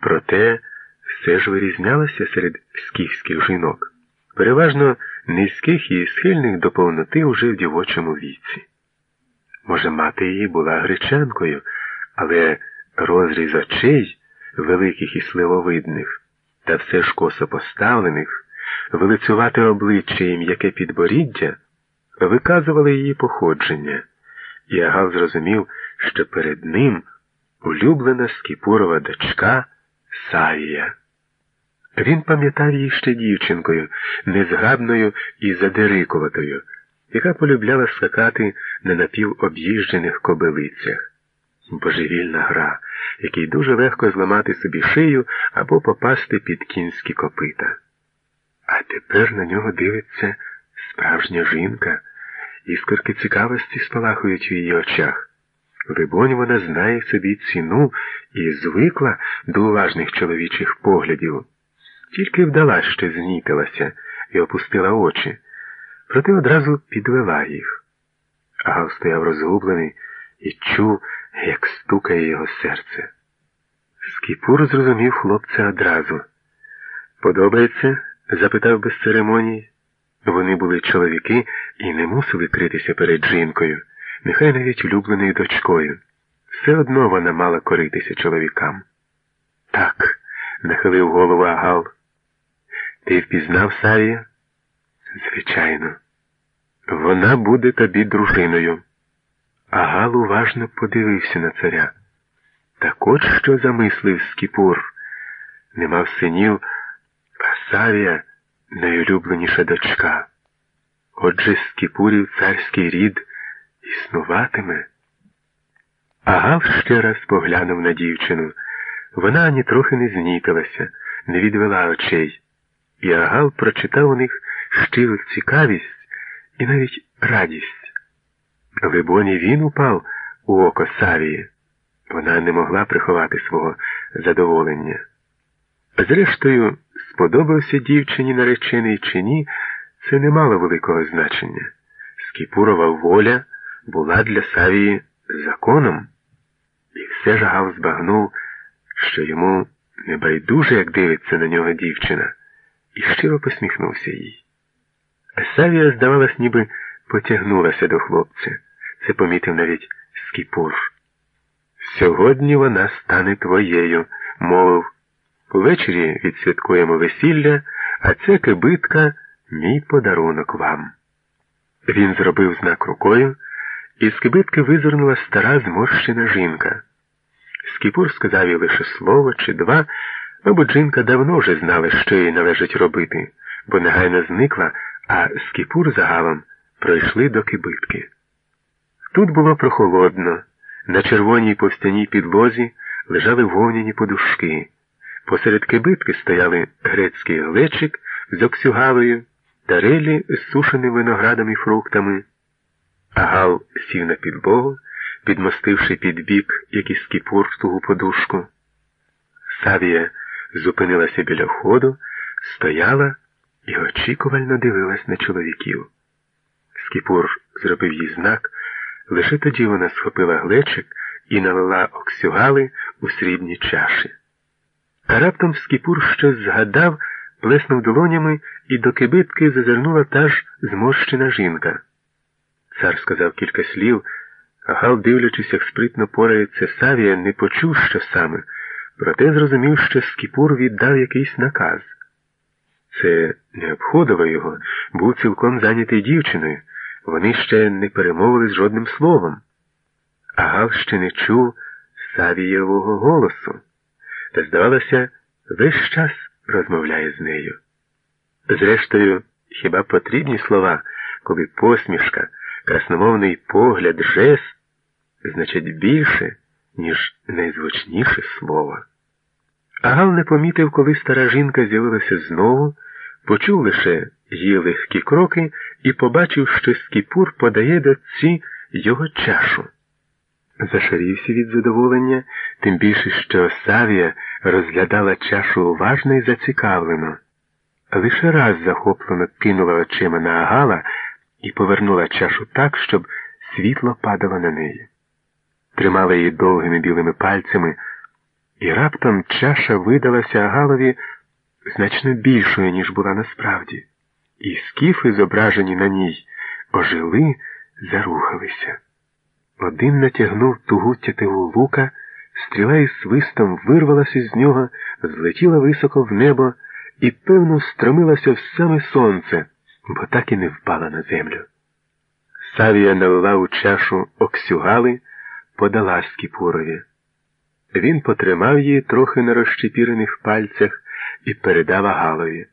проте все ж вирізнялася серед скіфських жінок, переважно низьких і схильних до повноти уже в дівочому віці. Може, мати її була гречанкою, але розріз очей, великих і сливовидних, та все ж косо поставлених, велицювате обличчя і м'яке підборіддя виказували її походження, і Агал зрозумів, що перед ним улюблена Скіпурова дочка Савія. Він пам'ятав її ще дівчинкою, незграбною і задерикуватою, яка полюбляла скакати на напівоб'їжджених кобилицях. Божевільна гра, якій дуже легко зламати собі шию або попасти під кінські копита. А тепер на нього дивиться справжня жінка, іскорки цікавості спалахують у її очах. Либонь, вона знає собі ціну і звикла до уважних чоловічих поглядів. Тільки вдала, що знітилася і опустила очі, проте одразу підвела їх. Агав стояв розгублений і чув, як стукає його серце. Скіпур зрозумів хлопця одразу. Подобається? запитав без церемонії. Вони були чоловіки і не мусили критися перед жінкою, нехай навіть улюбленою дочкою. Все одно вона мала коритися чоловікам. Так, нахилив голову Агал. Ти впізнав Савія? Звичайно. Вона буде тобі дружиною. Агал уважно подивився на царя. Так от що замислив Скіпур. Не мав синів, а Савія найулюбленіша дочка. Отже, Скіпурів царський рід існуватиме. Агал ще раз поглянув на дівчину. Вона ані трохи не знітилася, не відвела очей, і Агал прочитав у них щиру цікавість і навіть радість. Либоні він упав у око Савії. Вона не могла приховати свого задоволення. Зрештою, сподобався дівчині наречений чи ні, це не мало великого значення. Скіпурова воля була для Савії законом, і все ж Гав збагнув, що йому не байдуже, як дивиться на нього дівчина, і щиро посміхнувся їй. А Савія, здавалось, ніби потягнулася до хлопця. Це помітив навіть Скіпур. Сьогодні вона стане твоєю, мовив. Увечері відсвяткуємо весілля, а це кибитка мій подарунок вам. Він зробив знак рукою, і з кибитки визирнула стара зморщена жінка. Скіпур сказав їй лише слово чи два, мабуть, жінка давно вже знала, що їй належить робити, бо негайно зникла, а скіпур загалом пройшли до кибитки. Тут було прохолодно, на червоній повстяній підлозі лежали вовняні подушки. Посеред кибитки стояли грецький глечик з оксюгалою та релі з сушеним виноградом і фруктами. Агал сів на підлогу, підмостивши під бік якийсь скіпур в тугу подушку. Савія зупинилася біля входу, стояла і очікувально дивилась на чоловіків. Скіпур зробив їй знак, лише тоді вона схопила глечик і налила оксюгали у срібні чаші. А раптом Скіпур щось згадав, плеснув долонями і до кибитки зазирнула та ж зморщена жінка. Цар сказав кілька слів, а Гал, дивлячись, як спритно порається Савія, не почув, що саме, проте зрозумів, що Скіпур віддав якийсь наказ. Це не обходило його, був цілком зайнятий дівчиною. Вони ще не перемовились жодним словом. А Гал ще не чув Савієвого голосу та, здавалося, весь час розмовляє з нею. Зрештою, хіба потрібні слова, коли посмішка, красномовний погляд, жест значать більше, ніж найзвучніше слово. Агал не помітив, коли стара жінка з'явилася знову, почув лише її легкі кроки і побачив, що Скіпур подає до ці його чашу. Зашарівся від задоволення, тим більше, що Савія розглядала чашу уважно і зацікавлено. Лише раз захоплено кинула очима на Агала і повернула чашу так, щоб світло падало на неї. Тримала її довгими білими пальцями І раптом чаша видалася Агалові значно більшою, ніж була насправді, і скіфи, зображені на ній, ожили, зарухалися. Один натягнув тугу тятиву лука, стріла із свистом вирвалася з нього, злетіла високо в небо і, певно, стромилася в саме сонце, бо так і не впала на землю. Савія налила у чашу оксюгали, подала Скіпурові. Він потримав її трохи на розчепірених пальцях і передав Агалові.